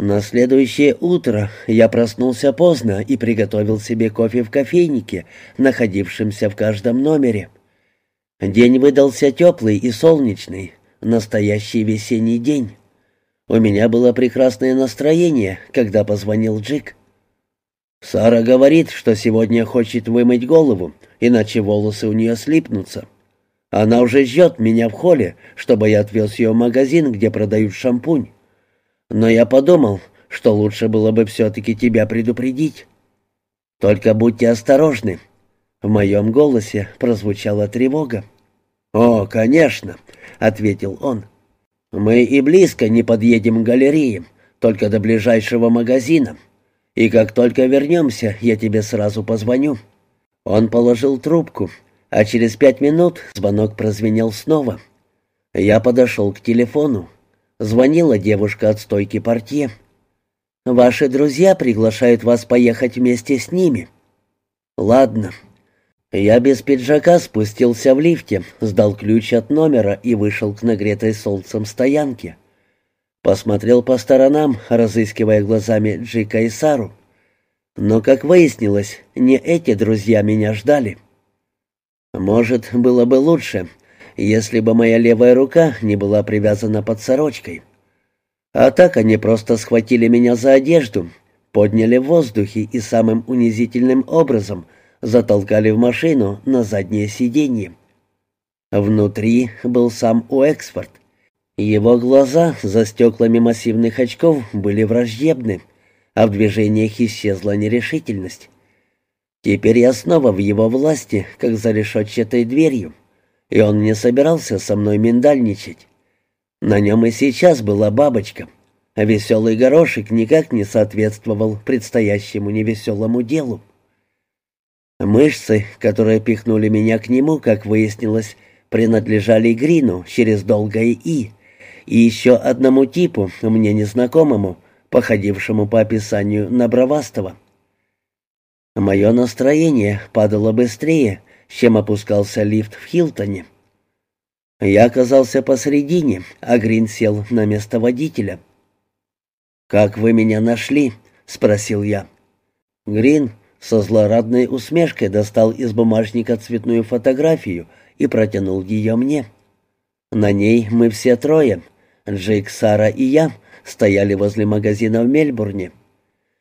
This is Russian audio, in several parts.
На следующее утро я проснулся поздно и приготовил себе кофе в кофейнике, находившемся в каждом номере. День выдался теплый и солнечный, настоящий весенний день. У меня было прекрасное настроение, когда позвонил Джик. Сара говорит, что сегодня хочет вымыть голову, иначе волосы у нее слипнутся. Она уже ждет меня в холле, чтобы я отвез ее в магазин, где продают шампунь. Но я подумал, что лучше было бы все-таки тебя предупредить. Только будьте осторожны. В моем голосе прозвучала тревога. «О, конечно», — ответил он. «Мы и близко не подъедем к галерее, только до ближайшего магазина. И как только вернемся, я тебе сразу позвоню». Он положил трубку, а через пять минут звонок прозвенел снова. Я подошел к телефону. Звонила девушка от стойки портье. «Ваши друзья приглашают вас поехать вместе с ними». «Ладно». Я без пиджака спустился в лифте, сдал ключ от номера и вышел к нагретой солнцем стоянке. Посмотрел по сторонам, разыскивая глазами Джика и Сару. Но, как выяснилось, не эти друзья меня ждали. Может, было бы лучше, если бы моя левая рука не была привязана под сорочкой. А так они просто схватили меня за одежду, подняли в воздухе и самым унизительным образом затолкали в машину на заднее сиденье. Внутри был сам Уэксфорд. Его глаза за стеклами массивных очков были враждебны, а в движениях исчезла нерешительность. Теперь я снова в его власти, как за решетчатой дверью и он не собирался со мной миндальничать. На нем и сейчас была бабочка, веселый горошек никак не соответствовал предстоящему невеселому делу. Мышцы, которые пихнули меня к нему, как выяснилось, принадлежали Грину через долгое «и», и еще одному типу, мне незнакомому, походившему по описанию на Бравастова. Мое настроение падало быстрее, чем опускался лифт в Хилтоне. Я оказался посредине, а Грин сел на место водителя. «Как вы меня нашли?» — спросил я. Грин со злорадной усмешкой достал из бумажника цветную фотографию и протянул ее мне. На ней мы все трое, Джейк, Сара и я, стояли возле магазина в Мельбурне.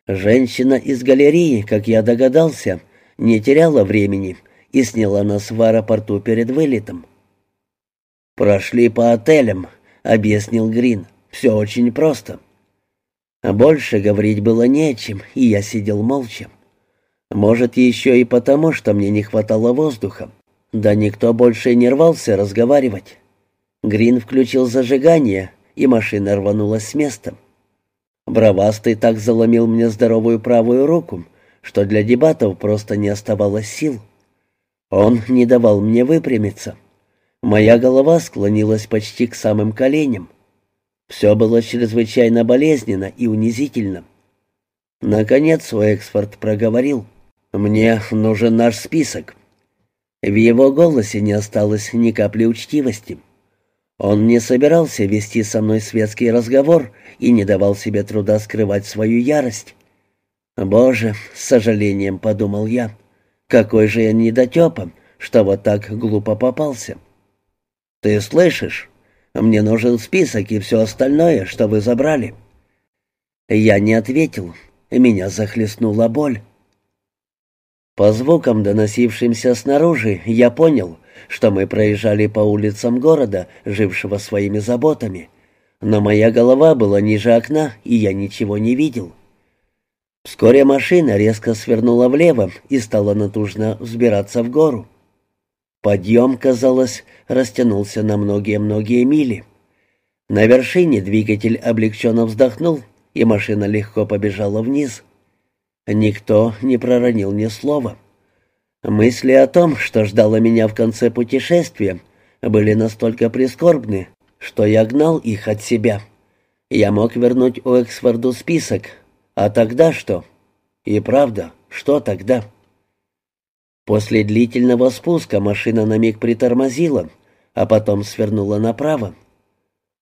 Женщина из галереи, как я догадался, не теряла времени и сняла нас в аэропорту перед вылетом. «Прошли по отелям», — объяснил Грин. «Все очень просто». Больше говорить было нечем, и я сидел молча. Может, еще и потому, что мне не хватало воздуха. Да никто больше не рвался разговаривать. Грин включил зажигание, и машина рванулась с места. Бравастый так заломил мне здоровую правую руку, что для дебатов просто не оставалось сил. Он не давал мне выпрямиться. Моя голова склонилась почти к самым коленям. Все было чрезвычайно болезненно и унизительно. Наконец Уэксфорд проговорил. «Мне нужен наш список». В его голосе не осталось ни капли учтивости. Он не собирался вести со мной светский разговор и не давал себе труда скрывать свою ярость. «Боже», — с сожалением подумал я, — какой же я недотепа, что вот так глупо попался. Ты слышишь? Мне нужен список и все остальное, что вы забрали. Я не ответил. Меня захлестнула боль. По звукам, доносившимся снаружи, я понял, что мы проезжали по улицам города, жившего своими заботами. Но моя голова была ниже окна, и я ничего не видел. Вскоре машина резко свернула влево и стала натужно взбираться в гору. Подъем, казалось, растянулся на многие-многие мили. На вершине двигатель облегченно вздохнул, и машина легко побежала вниз. Никто не проронил ни слова. Мысли о том, что ждало меня в конце путешествия, были настолько прискорбны, что я гнал их от себя. Я мог вернуть Уэксфорду список, а тогда что? И правда, что тогда? После длительного спуска машина на миг притормозила, а потом свернула направо.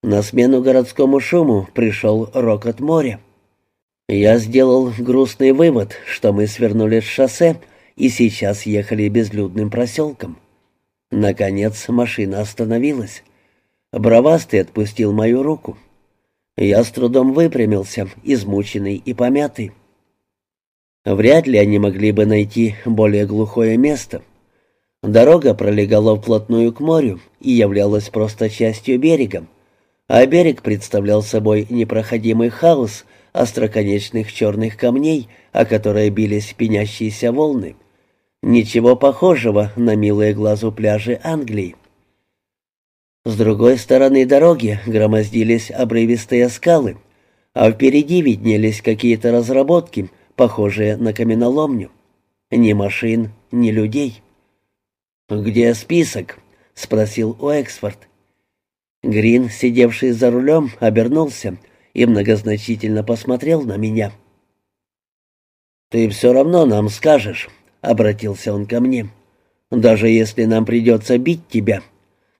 На смену городскому шуму пришел рокот моря. Я сделал грустный вывод, что мы свернули с шоссе и сейчас ехали безлюдным проселком. Наконец машина остановилась. Бравастый отпустил мою руку. Я с трудом выпрямился, измученный и помятый. Вряд ли они могли бы найти более глухое место. Дорога пролегала вплотную к морю и являлась просто частью берега, а берег представлял собой непроходимый хаос остроконечных черных камней, о которые бились пенящиеся волны. Ничего похожего на милые глазу пляжи Англии. С другой стороны дороги громоздились обрывистые скалы, а впереди виднелись какие-то разработки — похожие на каменоломню. Ни машин, ни людей. «Где список?» — спросил Уэксфорд. Грин, сидевший за рулем, обернулся и многозначительно посмотрел на меня. «Ты все равно нам скажешь», — обратился он ко мне, — «даже если нам придется бить тебя.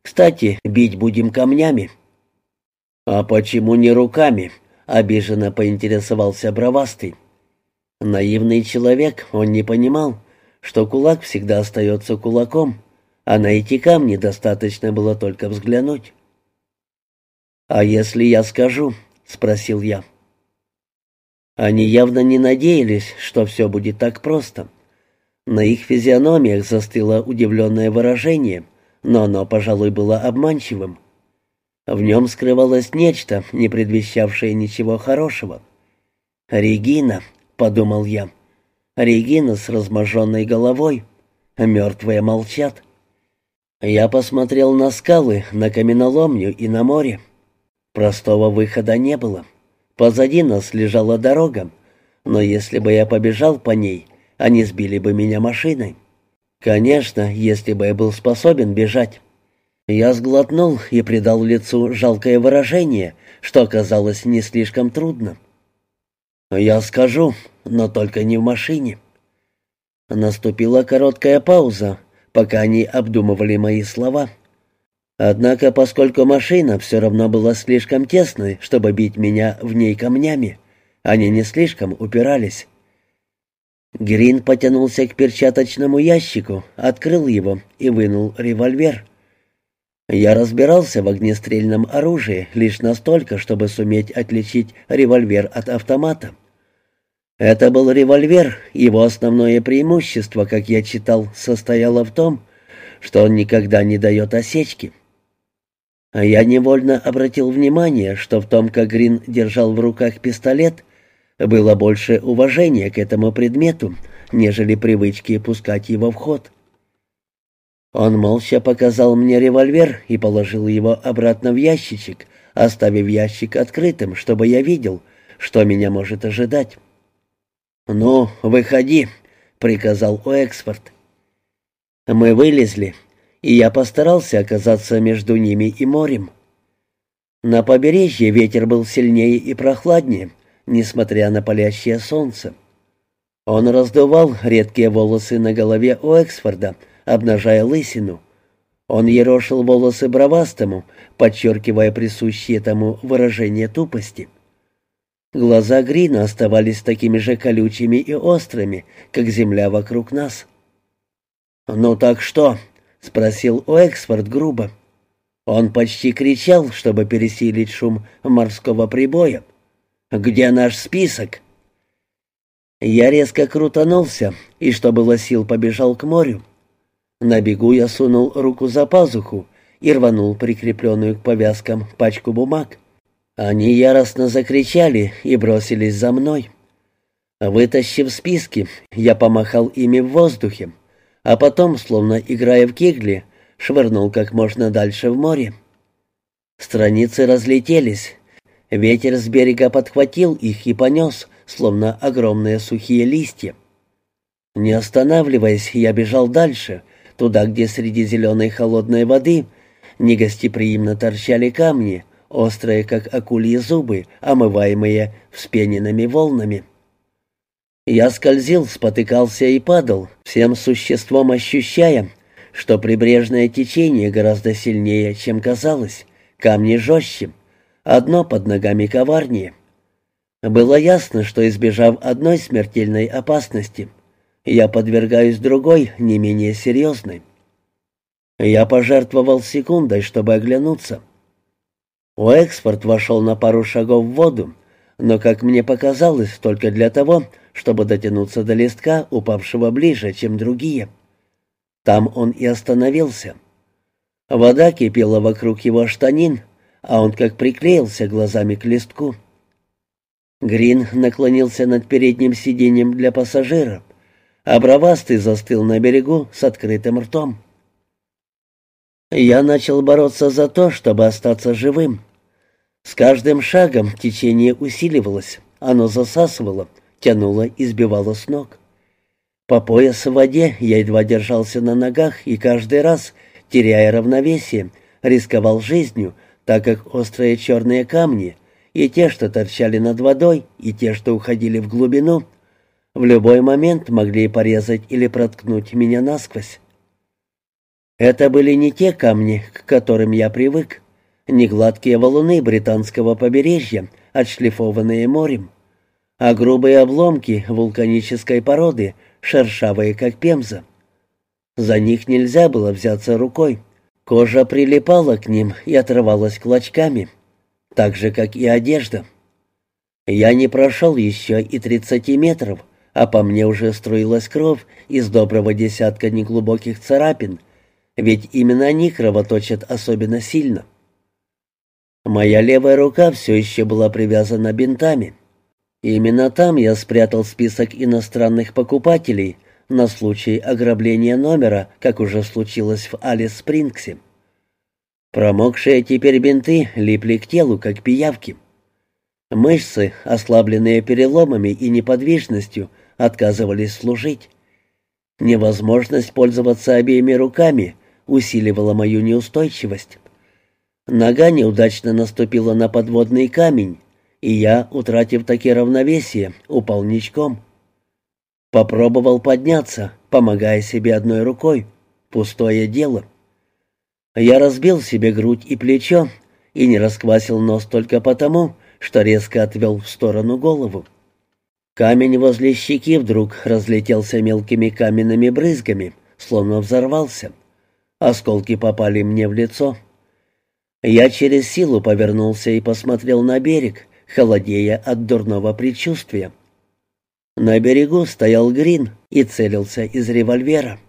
Кстати, бить будем камнями». «А почему не руками?» — обиженно поинтересовался Бравастый. Наивный человек, он не понимал, что кулак всегда остается кулаком, а на эти камни достаточно было только взглянуть. «А если я скажу?» — спросил я. Они явно не надеялись, что все будет так просто. На их физиономиях застыло удивленное выражение, но оно, пожалуй, было обманчивым. В нем скрывалось нечто, не предвещавшее ничего хорошего. «Регина», — подумал я. Регина с разможенной головой. Мертвые молчат. Я посмотрел на скалы, на каменоломню и на море. Простого выхода не было. Позади нас лежала дорога, но если бы я побежал по ней, они сбили бы меня машиной. Конечно, если бы я был способен бежать. Я сглотнул и придал лицу жалкое выражение, что оказалось не слишком трудно. «Я скажу, но только не в машине». Наступила короткая пауза, пока они обдумывали мои слова. Однако, поскольку машина все равно была слишком тесной, чтобы бить меня в ней камнями, они не слишком упирались. Грин потянулся к перчаточному ящику, открыл его и вынул револьвер. Я разбирался в огнестрельном оружии лишь настолько, чтобы суметь отличить револьвер от автомата. Это был револьвер, его основное преимущество, как я читал, состояло в том, что он никогда не дает осечки. Я невольно обратил внимание, что в том, как Грин держал в руках пистолет, было больше уважения к этому предмету, нежели привычки пускать его в ход. Он молча показал мне револьвер и положил его обратно в ящичек, оставив ящик открытым, чтобы я видел, что меня может ожидать. «Ну, выходи», — приказал Уэксфорд. Мы вылезли, и я постарался оказаться между ними и морем. На побережье ветер был сильнее и прохладнее, несмотря на палящее солнце. Он раздувал редкие волосы на голове Уэксфорда, обнажая лысину. Он ерошил волосы бровастому, подчеркивая присущее тому выражение тупости. Глаза Грина оставались такими же колючими и острыми, как земля вокруг нас. «Ну так что?» — спросил Уэксфорд грубо. Он почти кричал, чтобы пересилить шум морского прибоя. «Где наш список?» Я резко крутанулся и, что было сил, побежал к морю. На бегу я сунул руку за пазуху и рванул прикрепленную к повязкам пачку бумаг. Они яростно закричали и бросились за мной. Вытащив списки, я помахал ими в воздухе, а потом, словно играя в кегли, швырнул как можно дальше в море. Страницы разлетелись. Ветер с берега подхватил их и понес, словно огромные сухие листья. Не останавливаясь, я бежал дальше, туда, где среди зеленой холодной воды негостеприимно торчали камни — острые, как акульи зубы, омываемые вспененными волнами. Я скользил, спотыкался и падал, всем существом ощущая, что прибрежное течение гораздо сильнее, чем казалось, камни жестче, одно под ногами коварнее. Было ясно, что избежав одной смертельной опасности, я подвергаюсь другой, не менее серьезной. Я пожертвовал секундой, чтобы оглянуться. Уэксфорд вошел на пару шагов в воду, но, как мне показалось, только для того, чтобы дотянуться до листка, упавшего ближе, чем другие. Там он и остановился. Вода кипела вокруг его штанин, а он как приклеился глазами к листку. Грин наклонился над передним сиденьем для пассажира, а бровастый застыл на берегу с открытым ртом. Я начал бороться за то, чтобы остаться живым. С каждым шагом течение усиливалось, оно засасывало, тянуло и сбивало с ног. По пояс в воде я едва держался на ногах и каждый раз, теряя равновесие, рисковал жизнью, так как острые черные камни, и те, что торчали над водой, и те, что уходили в глубину, в любой момент могли порезать или проткнуть меня насквозь. Это были не те камни, к которым я привык, не гладкие валуны британского побережья, отшлифованные морем, а грубые обломки вулканической породы, шершавые, как пемза. За них нельзя было взяться рукой, Кожа прилипала к ним и отрывалась клочками, так же, как и одежда. Я не прошел еще и тридцати метров, а по мне уже струилась кровь из доброго десятка неглубоких царапин, ведь именно они кровоточат особенно сильно. Моя левая рука все еще была привязана бинтами. Именно там я спрятал список иностранных покупателей, на случай ограбления номера, как уже случилось в Алис Спрингсе. Промокшие теперь бинты липли к телу, как пиявки. Мышцы, ослабленные переломами и неподвижностью, отказывались служить. Невозможность пользоваться обеими руками усиливала мою неустойчивость. Нога неудачно наступила на подводный камень, и я, утратив таки равновесие, упал ничком. Попробовал подняться, помогая себе одной рукой. Пустое дело. Я разбил себе грудь и плечо и не расквасил нос только потому, что резко отвел в сторону голову. Камень возле щеки вдруг разлетелся мелкими каменными брызгами, словно взорвался. Осколки попали мне в лицо. Я через силу повернулся и посмотрел на берег, холодея от дурного предчувствия. На берегу стоял Грин и целился из револьвера.